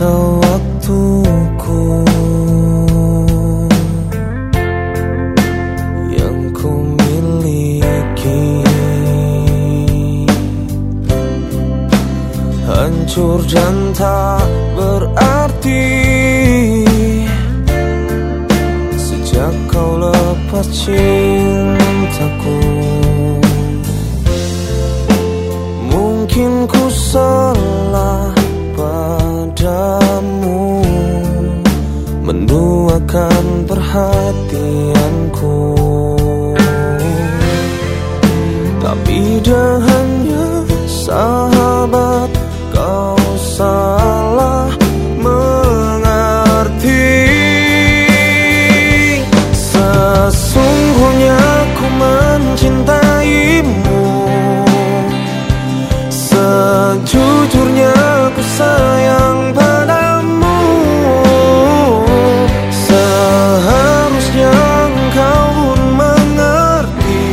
sewaktuku. Yang ku miliki. Hancur dan tak berarti sejak kau lepas cintaku mungkin ku Sesungguhnya ku mencintaimu. Sejujurnya ku sayang padamu. Seharusnya engkau pun mengerti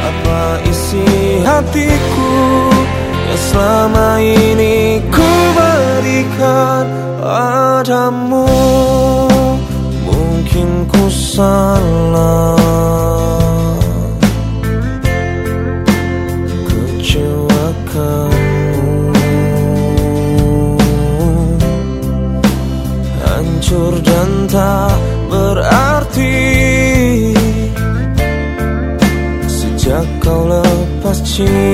Apa isi hatiku Yang selama ini ku berikan padamu. Mungkin ku salah kecewakanmu. Hancur dan tak berarti Sejak kau lepas cintaku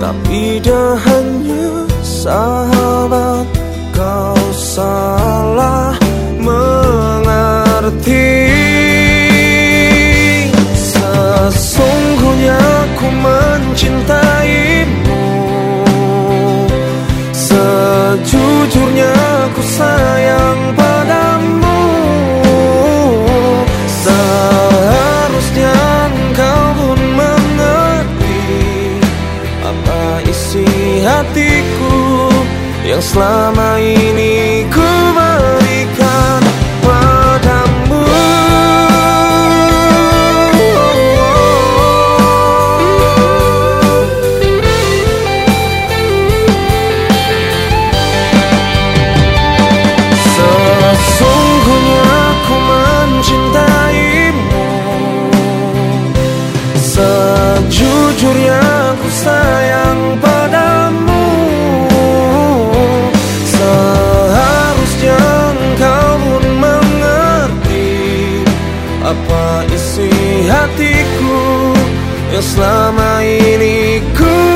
Tapi dia hanya sahabat Kau salah mengerti. Sesungguhnya ku mencintaimu Selama ini ku berikan padamu. Sesungguhnya aku mencintaimu. Sejujurnya Yang selama ini ku